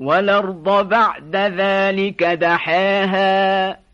والأرض بعد ذلك دحاها.